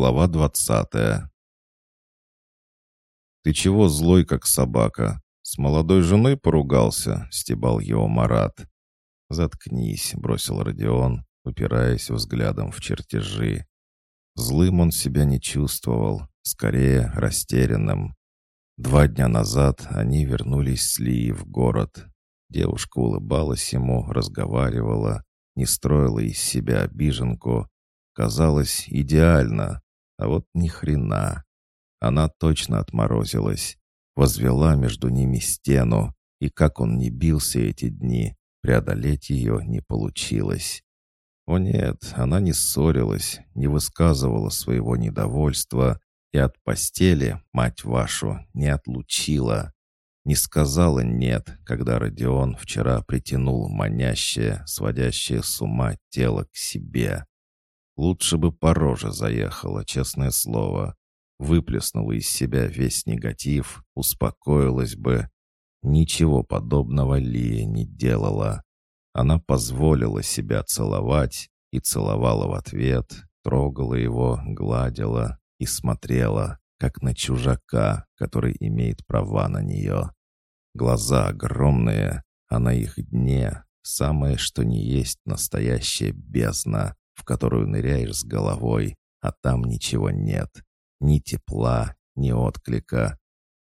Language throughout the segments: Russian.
Глава двадцатая. «Ты чего злой, как собака? С молодой женой поругался?» — стебал его Марат. «Заткнись», — бросил Родион, упираясь взглядом в чертежи. Злым он себя не чувствовал, скорее растерянным. Два дня назад они вернулись с Лией в город. Девушка улыбалась ему, разговаривала, не строила из себя обиженку, казалось идеально, а вот ни хрена. Она точно отморозилась, возвела между ними стену, и как он не бился эти дни, преодолеть ее не получилось. О нет, она не ссорилась, не высказывала своего недовольства и от постели, мать вашу, не отлучила. Не сказала «нет», когда Родион вчера притянул манящее, сводящее с ума тело к себе. Лучше бы по роже заехала, честное слово. Выплеснула из себя весь негатив, успокоилась бы. Ничего подобного Лия не делала. Она позволила себя целовать и целовала в ответ, трогала его, гладила и смотрела, как на чужака, который имеет права на нее. Глаза огромные, а на их дне самое что ни есть настоящая бездна в которую ныряешь с головой, а там ничего нет. Ни тепла, ни отклика.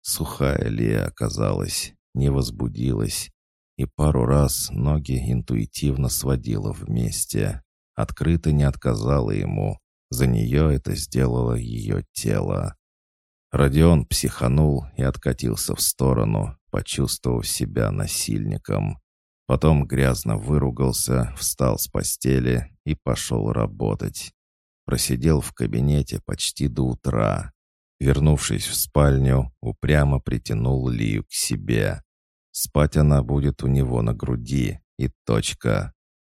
Сухая Лея оказалась, не возбудилась, и пару раз ноги интуитивно сводила вместе. Открыто не отказала ему. За нее это сделало ее тело. Родион психанул и откатился в сторону, почувствовав себя насильником. Потом грязно выругался, встал с постели и пошел работать. Просидел в кабинете почти до утра. Вернувшись в спальню, упрямо притянул Лию к себе. Спать она будет у него на груди, и точка.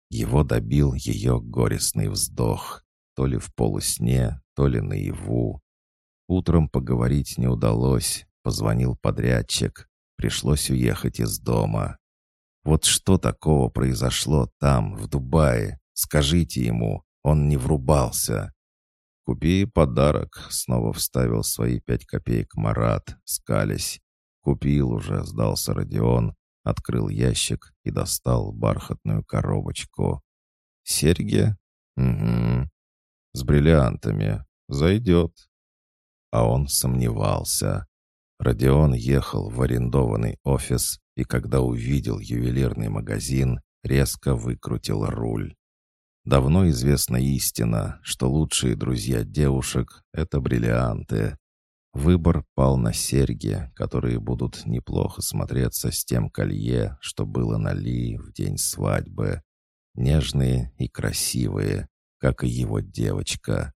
Его добил ее горестный вздох, то ли в полусне, то ли наяву. Утром поговорить не удалось, позвонил подрядчик. Пришлось уехать из дома. Вот что такого произошло там, в Дубае? Скажите ему, он не врубался. «Купи подарок», — снова вставил свои пять копеек Марат, скались. «Купил уже», — сдался Родион, открыл ящик и достал бархатную коробочку. «Серьги?» «Угу. С бриллиантами. Зайдет». А он сомневался. Родион ехал в арендованный офис и когда увидел ювелирный магазин, резко выкрутил руль. Давно известна истина, что лучшие друзья девушек — это бриллианты. Выбор пал на серьги, которые будут неплохо смотреться с тем колье, что было на Ли в день свадьбы. Нежные и красивые, как и его девочка.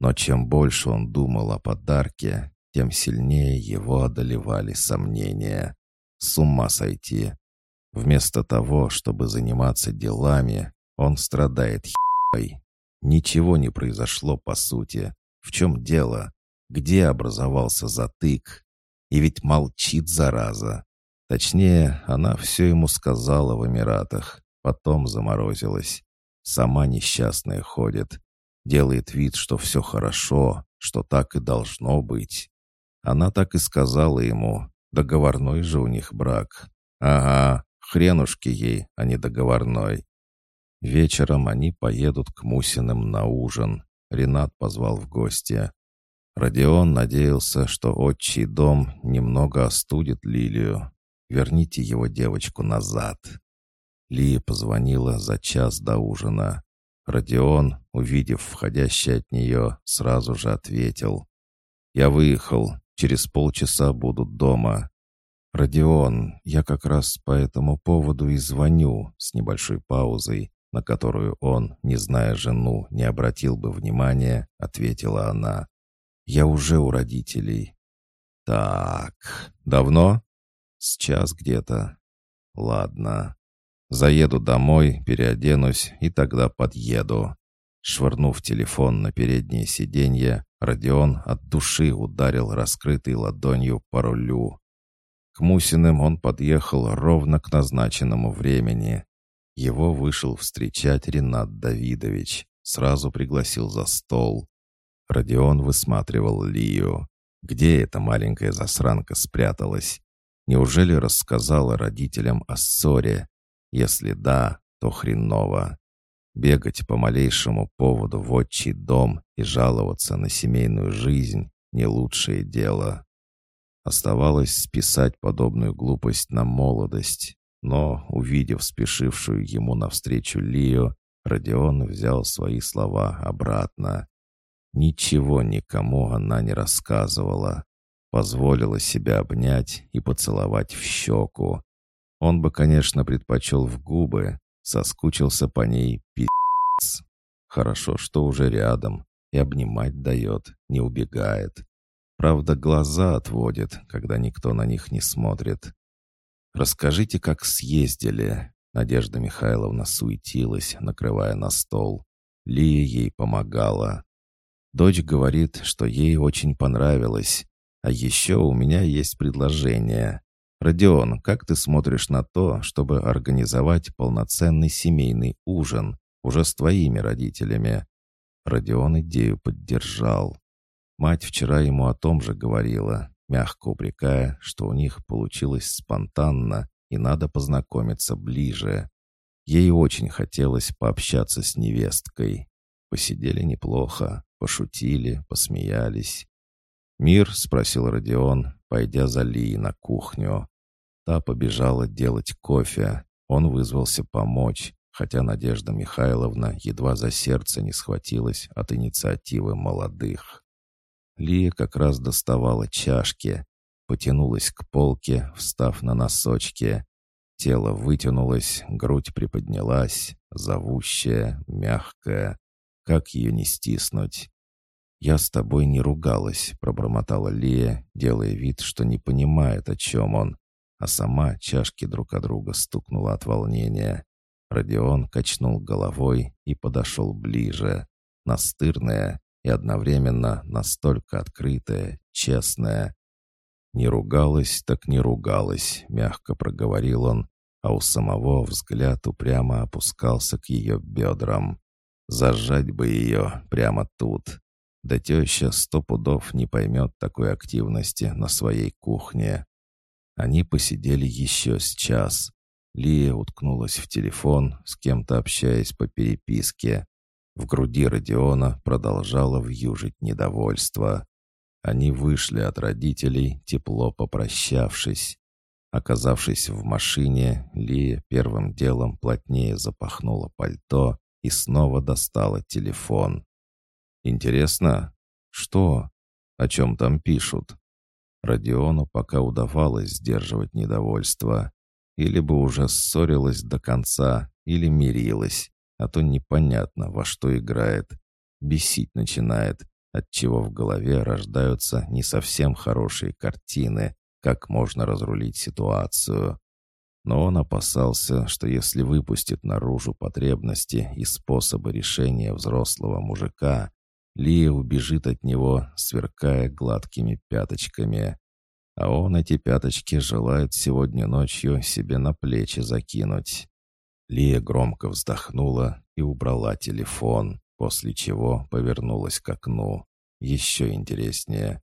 Но чем больше он думал о подарке, тем сильнее его одолевали сомнения. С ума сойти. Вместо того, чтобы заниматься делами, он страдает хи**ой. Ничего не произошло по сути. В чем дело? Где образовался затык? И ведь молчит зараза. Точнее, она все ему сказала в Эмиратах, потом заморозилась. Сама несчастная ходит. Делает вид, что все хорошо, что так и должно быть. Она так и сказала ему, Договорной же у них брак. Ага, хренушки ей, а не договорной. Вечером они поедут к Мусиным на ужин. Ренат позвал в гости. Родион надеялся, что отчий дом немного остудит Лилию. Верните его девочку назад. Лия позвонила за час до ужина. Родион, увидев входящий от нее, сразу же ответил. «Я выехал. Через полчаса будут дома. «Родион, я как раз по этому поводу и звоню», с небольшой паузой, на которую он, не зная жену, не обратил бы внимания, ответила она. «Я уже у родителей». «Так, давно?» «С час где-то». «Ладно. Заеду домой, переоденусь и тогда подъеду». Швырнув телефон на переднее сиденье, Родион от души ударил раскрытой ладонью по рулю. К Мусиным он подъехал ровно к назначенному времени. Его вышел встречать Ренат Давидович, сразу пригласил за стол. Родион высматривал Лию. Где эта маленькая засранка спряталась? Неужели рассказала родителям о ссоре? Если да, то хреново. Бегать по малейшему поводу в отчий дом и жаловаться на семейную жизнь — не лучшее дело. Оставалось списать подобную глупость на молодость, но, увидев спешившую ему навстречу Лию, Родион взял свои слова обратно. Ничего никому она не рассказывала. Позволила себя обнять и поцеловать в щеку. Он бы, конечно, предпочел в губы, соскучился по ней пи***ц. Хорошо, что уже рядом и обнимать дает, не убегает. Правда, глаза отводит, когда никто на них не смотрит. «Расскажите, как съездили». Надежда Михайловна суетилась, накрывая на стол. Лия ей помогала. Дочь говорит, что ей очень понравилось. А еще у меня есть предложение. «Родион, как ты смотришь на то, чтобы организовать полноценный семейный ужин, уже с твоими родителями?» Родион идею поддержал. Мать вчера ему о том же говорила, мягко упрекая, что у них получилось спонтанно и надо познакомиться ближе. Ей очень хотелось пообщаться с невесткой. Посидели неплохо, пошутили, посмеялись. «Мир?» — спросил Родион, пойдя за Лией на кухню. Та побежала делать кофе. Он вызвался помочь, хотя Надежда Михайловна едва за сердце не схватилась от инициативы молодых. Лия как раз доставала чашки, потянулась к полке, встав на носочки. Тело вытянулось, грудь приподнялась, зовущая, мягкая. Как ее не стиснуть? «Я с тобой не ругалась», — пробормотала Лия, делая вид, что не понимает, о чем он. А сама чашки друг от друга стукнула от волнения. Родион качнул головой и подошел ближе. Настырная, и одновременно настолько открытая, честная. «Не ругалась, так не ругалась», — мягко проговорил он, а у самого взгляд упрямо опускался к ее бедрам. «Зажать бы ее прямо тут». Да теща сто пудов не поймет такой активности на своей кухне. Они посидели еще с час. Лия уткнулась в телефон, с кем-то общаясь по переписке. В груди Родиона продолжало вьюжить недовольство. Они вышли от родителей, тепло попрощавшись. Оказавшись в машине, Лия первым делом плотнее запахнула пальто и снова достала телефон. «Интересно, что? О чем там пишут?» Родиону пока удавалось сдерживать недовольство. Или бы уже ссорилась до конца, или мирилась а то непонятно, во что играет. Бесить начинает, отчего в голове рождаются не совсем хорошие картины, как можно разрулить ситуацию. Но он опасался, что если выпустит наружу потребности и способы решения взрослого мужика, Лия убежит от него, сверкая гладкими пяточками. А он эти пяточки желает сегодня ночью себе на плечи закинуть. Лия громко вздохнула и убрала телефон, после чего повернулась к окну. Еще интереснее.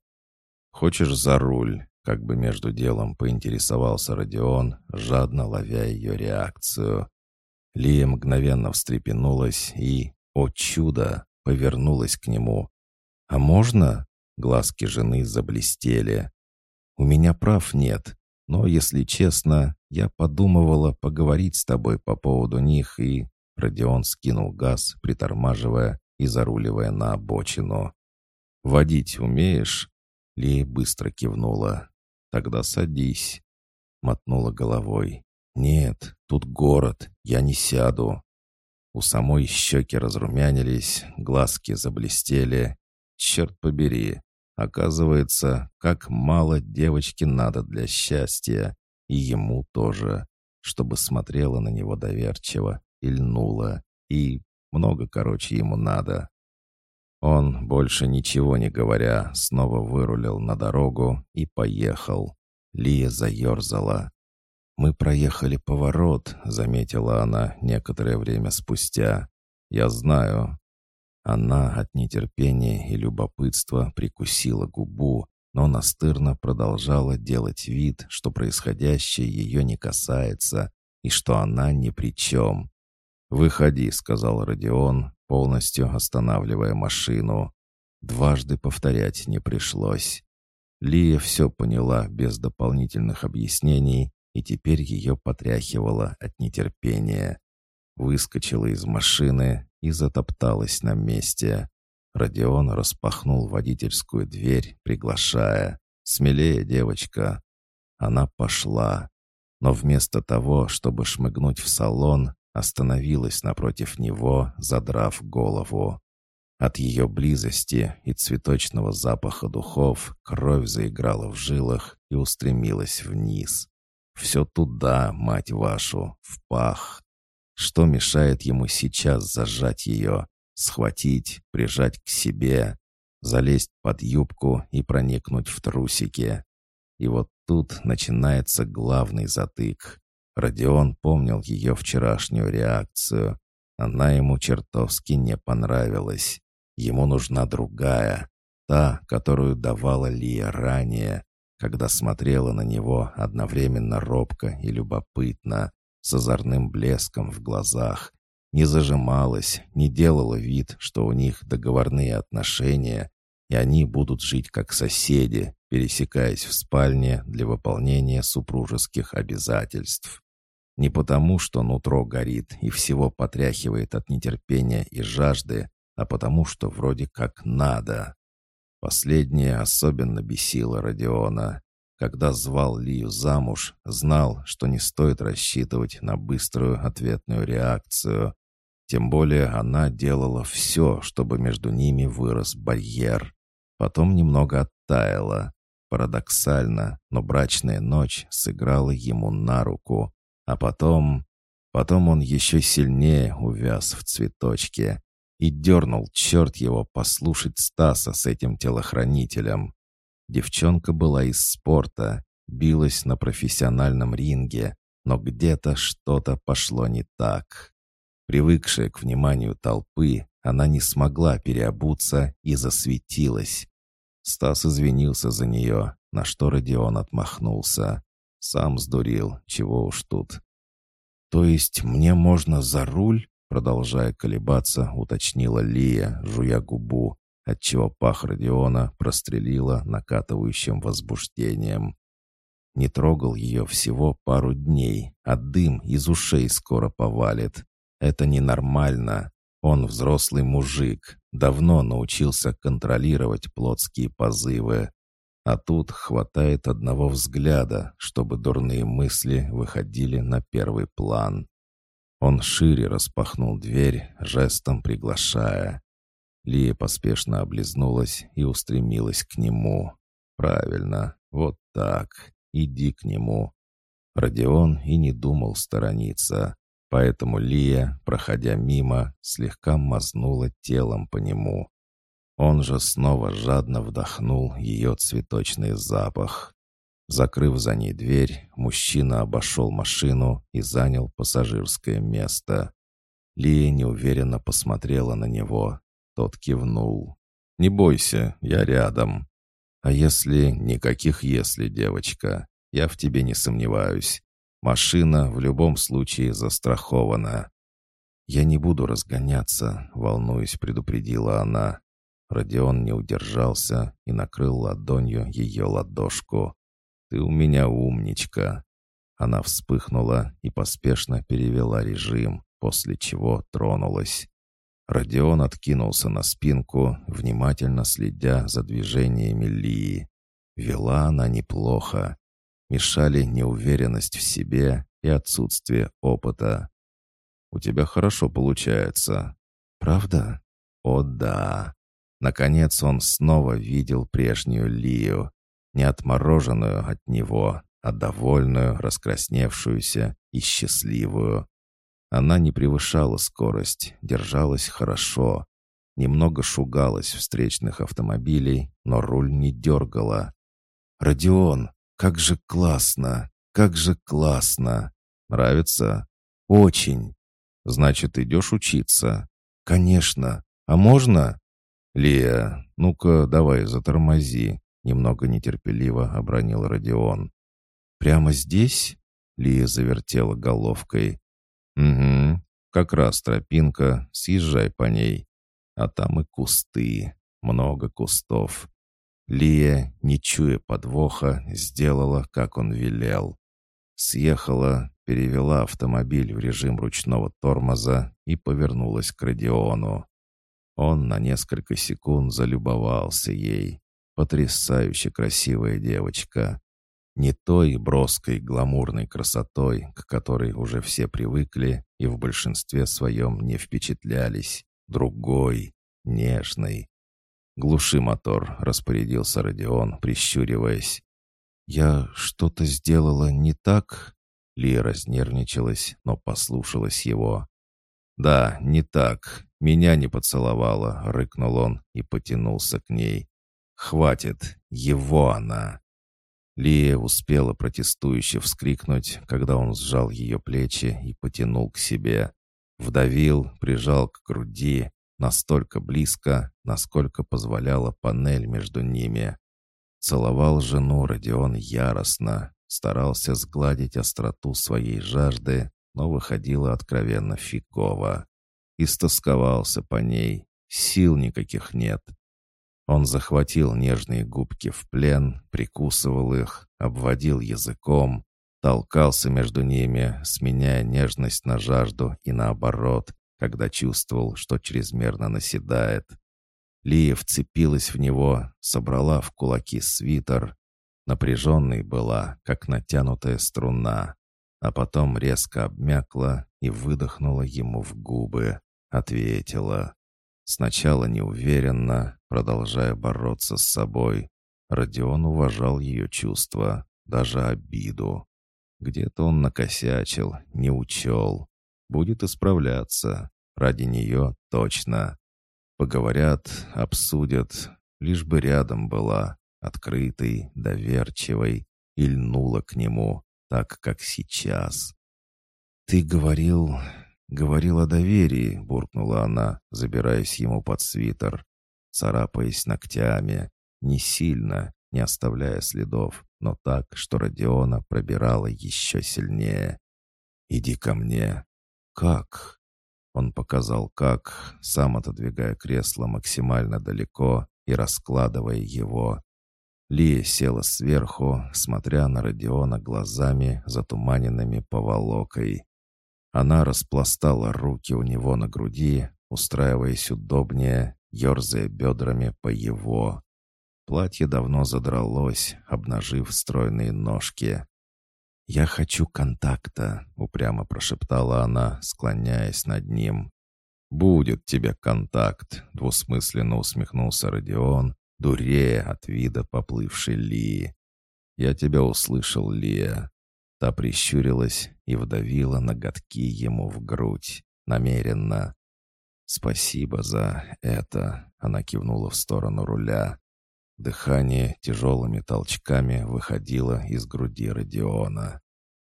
«Хочешь за руль?» Как бы между делом поинтересовался Родион, жадно ловя ее реакцию. Лия мгновенно встрепенулась и, о чудо, повернулась к нему. «А можно?» Глазки жены заблестели. «У меня прав нет. Но, если честно, я подумывала поговорить с тобой по поводу них и...» Родион скинул газ, притормаживая и заруливая на обочину. «Водить умеешь?» Лея быстро кивнула. «Тогда садись». Мотнула головой. «Нет, тут город, я не сяду». У самой щеки разрумянились, глазки заблестели. «Черт побери, Оказывается, как мало девочке надо для счастья, и ему тоже, чтобы смотрела на него доверчиво и льнула, и много, короче, ему надо. Он, больше ничего не говоря, снова вырулил на дорогу и поехал. Лия заерзала. «Мы проехали поворот», — заметила она некоторое время спустя. «Я знаю». Она от нетерпения и любопытства прикусила губу, но настырно продолжала делать вид, что происходящее ее не касается и что она ни при чем. «Выходи», — сказал Родион, полностью останавливая машину. Дважды повторять не пришлось. Лия все поняла без дополнительных объяснений, и теперь ее потряхивало от нетерпения. Выскочила из машины и затопталась на месте. Родион распахнул водительскую дверь, приглашая. «Смелее, девочка!» Она пошла, но вместо того, чтобы шмыгнуть в салон, остановилась напротив него, задрав голову. От ее близости и цветочного запаха духов кровь заиграла в жилах и устремилась вниз. Все туда, мать вашу, в пах. Что мешает ему сейчас зажать ее, схватить, прижать к себе, залезть под юбку и проникнуть в трусики? И вот тут начинается главный затык. Родион помнил ее вчерашнюю реакцию. Она ему чертовски не понравилась. Ему нужна другая, та, которую давала Лия ранее, когда смотрела на него одновременно робко и любопытно, с озорным блеском в глазах, не зажималась, не делала вид, что у них договорные отношения, и они будут жить как соседи, пересекаясь в спальне для выполнения супружеских обязательств. Не потому, что нутро горит и всего потряхивает от нетерпения и жажды, а потому, что вроде как надо. Последнее особенно бесило Родиона. Когда звал Лию замуж, знал, что не стоит рассчитывать на быструю ответную реакцию. Тем более она делала все, чтобы между ними вырос барьер. Потом немного оттаяла. Парадоксально, но брачная ночь сыграла ему на руку. А потом... Потом он еще сильнее увяз в цветочке и дернул, черт его, послушать Стаса с этим телохранителем. Девчонка была из спорта, билась на профессиональном ринге, но где-то что-то пошло не так. Привыкшая к вниманию толпы, она не смогла переобуться и засветилась. Стас извинился за нее, на что Родион отмахнулся. Сам сдурил, чего уж тут. «То есть мне можно за руль?» Продолжая колебаться, уточнила Лия, жуя губу, отчего пах Родиона прострелила накатывающим возбуждением. Не трогал ее всего пару дней, а дым из ушей скоро повалит. Это ненормально. Он взрослый мужик, давно научился контролировать плотские позывы. А тут хватает одного взгляда, чтобы дурные мысли выходили на первый план. Он шире распахнул дверь, жестом приглашая. Лия поспешно облизнулась и устремилась к нему. «Правильно, вот так. Иди к нему». Родион и не думал сторониться, поэтому Лия, проходя мимо, слегка мазнула телом по нему. Он же снова жадно вдохнул ее цветочный запах. Закрыв за ней дверь, мужчина обошел машину и занял пассажирское место. Лия неуверенно посмотрела на него. Тот кивнул. «Не бойся, я рядом». «А если...» «Никаких «если», девочка. Я в тебе не сомневаюсь. Машина в любом случае застрахована». «Я не буду разгоняться», — волнуясь, предупредила она. Родион не удержался и накрыл ладонью ее ладошку. «Ты у меня умничка!» Она вспыхнула и поспешно перевела режим, после чего тронулась. Родион откинулся на спинку, внимательно следя за движениями Лии. Вела она неплохо. Мешали неуверенность в себе и отсутствие опыта. «У тебя хорошо получается». «Правда?» «О да!» Наконец он снова видел прежнюю Лию, не отмороженную от него, а довольную, раскрасневшуюся и счастливую. Она не превышала скорость, держалась хорошо. Немного шугалась встречных автомобилей, но руль не дергала. «Родион, как же классно! Как же классно! Нравится?» «Очень!» «Значит, идешь учиться?» «Конечно! А можно?» «Лия, ну-ка, давай, затормози», — немного нетерпеливо обронил Родион. «Прямо здесь?» — Лия завертела головкой. «Угу, как раз тропинка, съезжай по ней. А там и кусты, много кустов. Лия, не чуя подвоха, сделала, как он велел. Съехала, перевела автомобиль в режим ручного тормоза и повернулась к Родиону. Он на несколько секунд залюбовался ей. Потрясающе красивая девочка. Не той броской гламурной красотой, к которой уже все привыкли и в большинстве своем не впечатлялись. Другой, нежной. «Глуши мотор», — распорядился Родион, прищуриваясь. «Я что-то сделала не так?» Лия разнервничалась, но послушалась его. «Да, не так. Меня не поцеловала», — рыкнул он и потянулся к ней. «Хватит. Его она». Лия успела протестующе вскрикнуть, когда он сжал ее плечи и потянул к себе. Вдавил, прижал к груди, настолько близко, насколько позволяла панель между ними. Целовал жену Родион яростно, старался сгладить остроту своей жажды, но выходило откровенно фигово. Истосковался по ней, сил никаких нет. Он захватил нежные губки в плен, прикусывал их, обводил языком, толкался между ними, сменяя нежность на жажду и наоборот, когда чувствовал, что чрезмерно наседает. Лия вцепилась в него, собрала в кулаки свитер. Напряженной была, как натянутая струна, а потом резко обмякла и выдохнула ему в губы. Ответила. Сначала неуверенно, продолжая бороться с собой. Родион уважал ее чувства, даже обиду. Где-то он накосячил, не учел. Будет исправляться. Ради нее точно. Поговорят, обсудят, лишь бы рядом была, открытой, доверчивой, и льнула к нему, так, как сейчас. «Ты говорил... говорил о доверии», — буркнула она, забираясь ему под свитер, царапаясь ногтями, не сильно, не оставляя следов, но так, что Родиона пробирала еще сильнее. «Иди ко мне». «Как?» Он показал как, сам отодвигая кресло максимально далеко и раскладывая его. Лия села сверху, смотря на Родиона глазами, затуманенными поволокой. Она распластала руки у него на груди, устраиваясь удобнее, ерзая бедрами по его. Платье давно задралось, обнажив стройные ножки. «Я хочу контакта», — упрямо прошептала она, склоняясь над ним. «Будет тебе контакт», — двусмысленно усмехнулся Родион, дурея от вида поплывшей Лии. «Я тебя услышал, Лия». Та прищурилась и вдавила ноготки ему в грудь, намеренно. «Спасибо за это», — она кивнула в сторону руля. Дыхание тяжелыми толчками выходило из груди Родиона.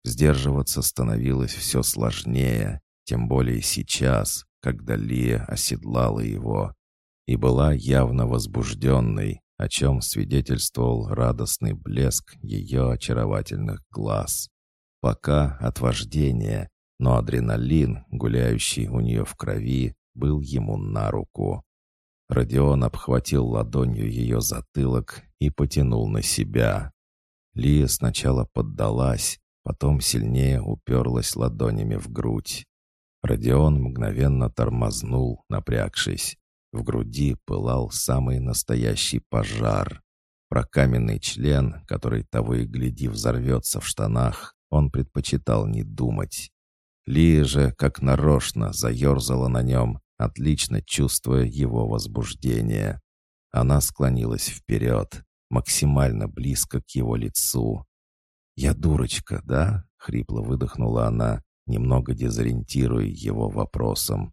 Сдерживаться становилось все сложнее, тем более сейчас, когда Лия оседлала его и была явно возбужденной, о чем свидетельствовал радостный блеск ее очаровательных глаз. Пока от вождения, но адреналин, гуляющий у нее в крови, был ему на руку. Родион обхватил ладонью ее затылок и потянул на себя. Лия сначала поддалась, потом сильнее уперлась ладонями в грудь. Родион мгновенно тормознул, напрягшись. В груди пылал самый настоящий пожар. Про каменный член, который того и гляди взорвется в штанах, он предпочитал не думать. Лия же, как нарочно, заерзала на нем, отлично чувствуя его возбуждение. Она склонилась вперед, максимально близко к его лицу. «Я дурочка, да?» — хрипло выдохнула она, немного дезориентируя его вопросом.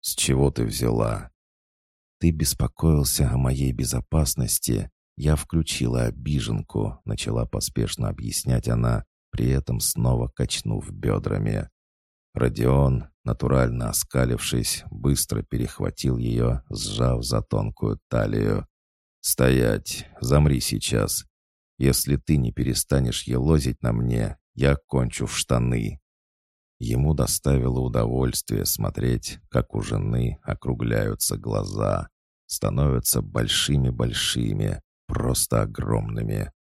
«С чего ты взяла?» «Ты беспокоился о моей безопасности. Я включила обиженку», — начала поспешно объяснять она, при этом снова качнув бедрами. Родион, натурально оскалившись, быстро перехватил ее, сжав за тонкую талию. «Стоять! Замри сейчас! Если ты не перестанешь елозить на мне, я кончу в штаны!» Ему доставило удовольствие смотреть, как у жены округляются глаза, становятся большими-большими, просто огромными.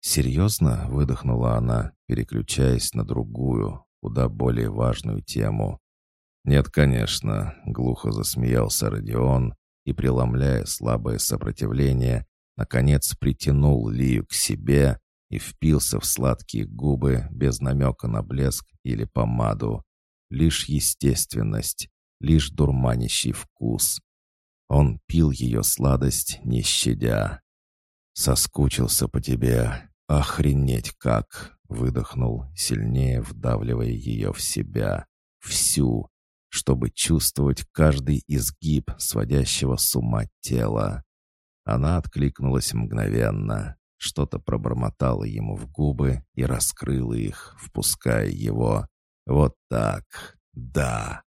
«Серьезно?» — выдохнула она, переключаясь на другую, куда более важную тему. «Нет, конечно», — глухо засмеялся Родион и, преломляя слабое сопротивление, наконец притянул Лию к себе и впился в сладкие губы без намека на блеск или помаду. Лишь естественность, лишь дурманящий вкус. Он пил ее сладость, не щадя. «Соскучился по тебе. Охренеть как!» — выдохнул, сильнее вдавливая ее в себя. Всю, чтобы чувствовать каждый изгиб сводящего с ума тела. Она откликнулась мгновенно, что-то пробормотало ему в губы и раскрыла их, впуская его. Вот так, да.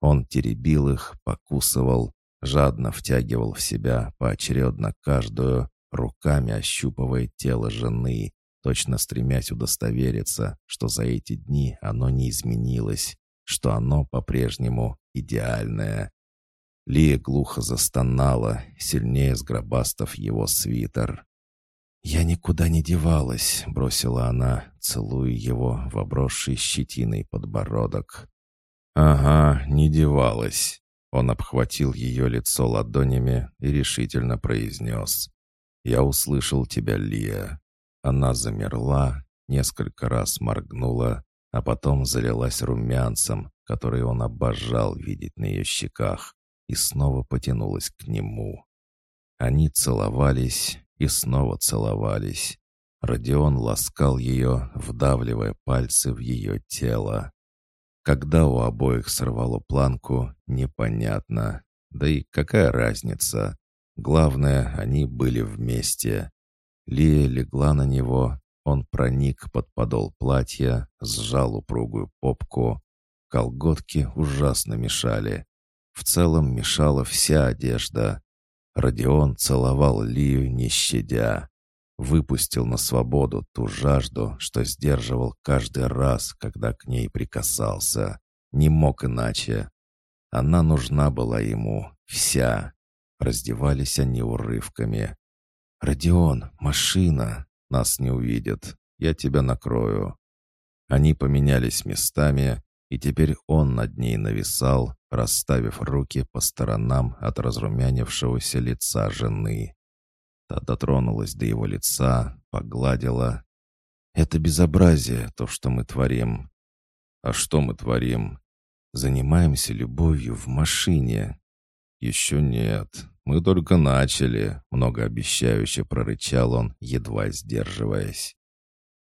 Он теребил их, покусывал, жадно втягивал в себя поочередно каждую, руками ощупывая тело жены, точно стремясь удостовериться, что за эти дни оно не изменилось, что оно по-прежнему идеальное. Лия глухо застонала, сильнее сгробастав его свитер. «Я никуда не девалась», — бросила она, целуя его в обросший щетиной подбородок. «Ага, не девалась». Он обхватил ее лицо ладонями и решительно произнес. «Я услышал тебя, Лия». Она замерла, несколько раз моргнула, а потом залилась румянцем, который он обожал видеть на ее щеках, и снова потянулась к нему. Они целовались и снова целовались. Родион ласкал ее, вдавливая пальцы в ее тело. Когда у обоих сорвало планку, непонятно. Да и какая разница? Главное, они были вместе. Лия легла на него, он проник под подол платья, сжал упругую попку. Колготки ужасно мешали. В целом мешала вся одежда. Родион целовал Лию, не щадя. Выпустил на свободу ту жажду, что сдерживал каждый раз, когда к ней прикасался. Не мог иначе. Она нужна была ему, вся. Раздевались они урывками. «Родион, машина! Нас не увидят. Я тебя накрою». Они поменялись местами, и теперь он над ней нависал, расставив руки по сторонам от разрумянившегося лица жены. Та дотронулась до его лица, погладила. «Это безобразие, то, что мы творим». «А что мы творим?» «Занимаемся любовью в машине. «Еще нет. Мы только начали», — многообещающе прорычал он, едва сдерживаясь.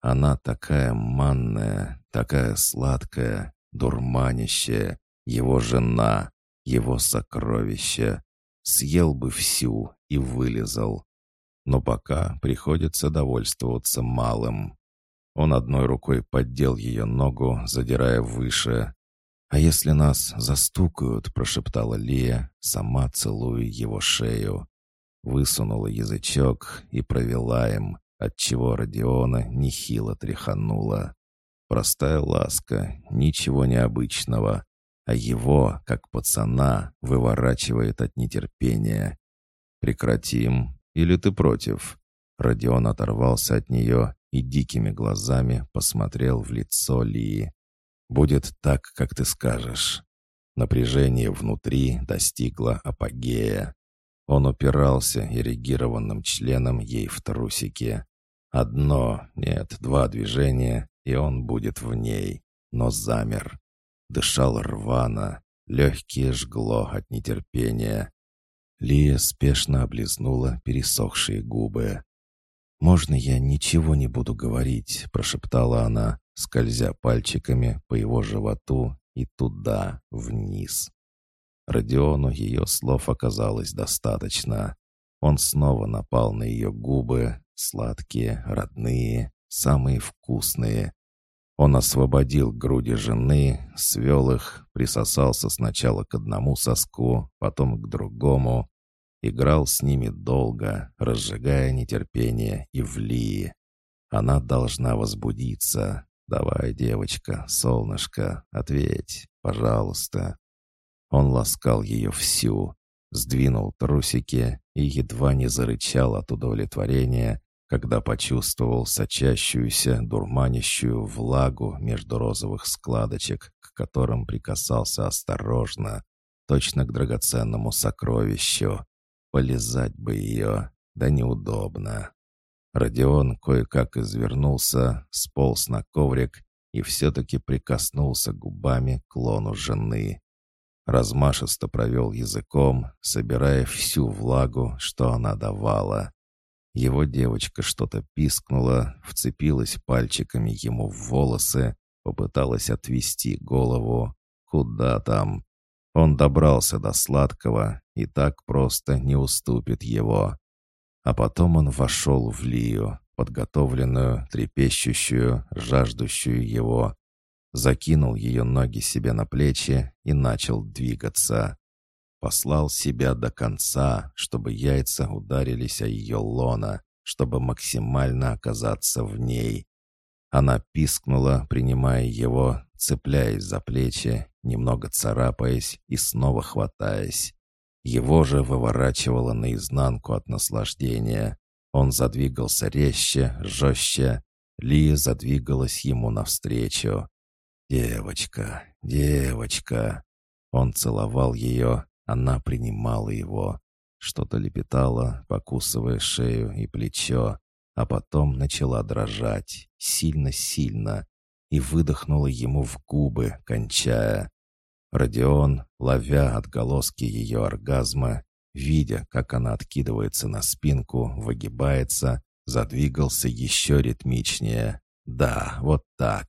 «Она такая манная, такая сладкая, дурманящая, его жена, его сокровище. Съел бы всю и вылезал. Но пока приходится довольствоваться малым». Он одной рукой поддел ее ногу, задирая выше, «А если нас застукают?» — прошептала Лия, сама целуя его шею. Высунула язычок и провела им, отчего Родиона нехило тряханула. Простая ласка, ничего необычного, а его, как пацана, выворачивает от нетерпения. «Прекратим, или ты против?» Родион оторвался от нее и дикими глазами посмотрел в лицо Лии. Будет так, как ты скажешь». Напряжение внутри достигло апогея. Он упирался эрегированным членом ей в трусике. Одно, нет, два движения, и он будет в ней, но замер. Дышал рвано, легкие жгло от нетерпения. Лия спешно облизнула пересохшие губы. «Можно я ничего не буду говорить?» — прошептала она, скользя пальчиками по его животу и туда, вниз. Родиону ее слов оказалось достаточно. Он снова напал на ее губы, сладкие, родные, самые вкусные. Он освободил груди жены, свел их, присосался сначала к одному соску, потом к другому, играл с ними долго, разжигая нетерпение и влии. Она должна возбудиться. «Давай, девочка, солнышко, ответь, пожалуйста». Он ласкал ее всю, сдвинул трусики и едва не зарычал от удовлетворения, когда почувствовал сочащуюся, дурманящую влагу между розовых складочек, к которым прикасался осторожно, точно к драгоценному сокровищу. Полизать бы ее, да неудобно. Родион кое-как извернулся, сполз на коврик и все-таки прикоснулся губами к лону жены. Размашисто провел языком, собирая всю влагу, что она давала. Его девочка что-то пискнула, вцепилась пальчиками ему в волосы, попыталась отвести голову. Куда там? Он добрался до сладкого и так просто не уступит его. А потом он вошел в Лию, подготовленную, трепещущую, жаждущую его. Закинул ее ноги себе на плечи и начал двигаться. Послал себя до конца, чтобы яйца ударились о ее лона, чтобы максимально оказаться в ней. Она пискнула, принимая его, цепляясь за плечи, немного царапаясь и снова хватаясь. Его же выворачивало наизнанку от наслаждения. Он задвигался резче, жестче. Лия задвигалась ему навстречу. «Девочка, девочка!» Он целовал ее, она принимала его. Что-то лепетала, покусывая шею и плечо, а потом начала дрожать, сильно-сильно, и выдохнула ему в губы, кончая. Родион, ловя отголоски ее оргазма, видя, как она откидывается на спинку, выгибается, задвигался еще ритмичнее. Да, вот так,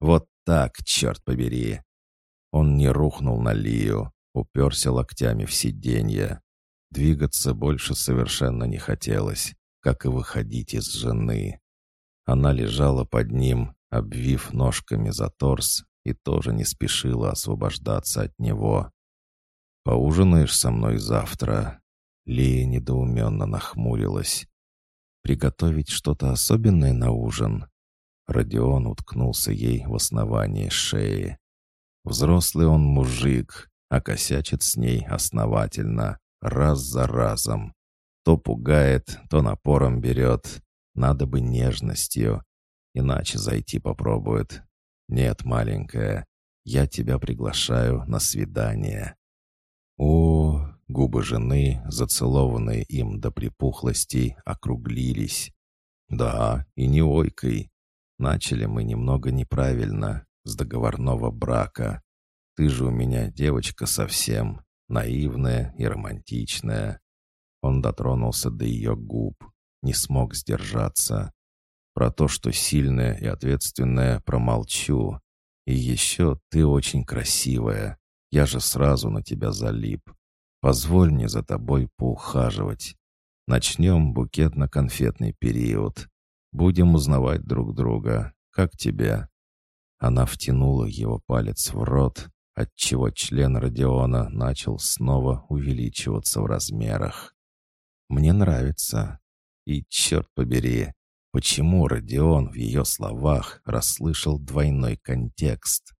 вот так, черт побери. Он не рухнул на Лию, уперся локтями в сиденье. Двигаться больше совершенно не хотелось, как и выходить из жены. Она лежала под ним, обвив ножками за торс, и тоже не спешила освобождаться от него. «Поужинаешь со мной завтра?» Лия недоуменно нахмурилась. «Приготовить что-то особенное на ужин?» Родион уткнулся ей в основание шеи. Взрослый он мужик, а косячит с ней основательно, раз за разом. То пугает, то напором берет. Надо бы нежностью. Иначе зайти попробует. «Нет, маленькая, я тебя приглашаю на свидание». О, губы жены, зацелованные им до припухлостей, округлились. Да, и не ойкой. Начали мы немного неправильно, с договорного брака. Ты же у меня девочка совсем, наивная и романтичная. Он дотронулся до ее губ, не смог сдержаться. Про то, что сильная и ответственная, промолчу. И еще ты очень красивая. Я же сразу на тебя залип. Позволь мне за тобой поухаживать. Начнем букетно-конфетный период. Будем узнавать друг друга. Как тебе?» Она втянула его палец в рот, отчего член Родиона начал снова увеличиваться в размерах. «Мне нравится. И, черт побери, Почему Родион в ее словах расслышал двойной контекст?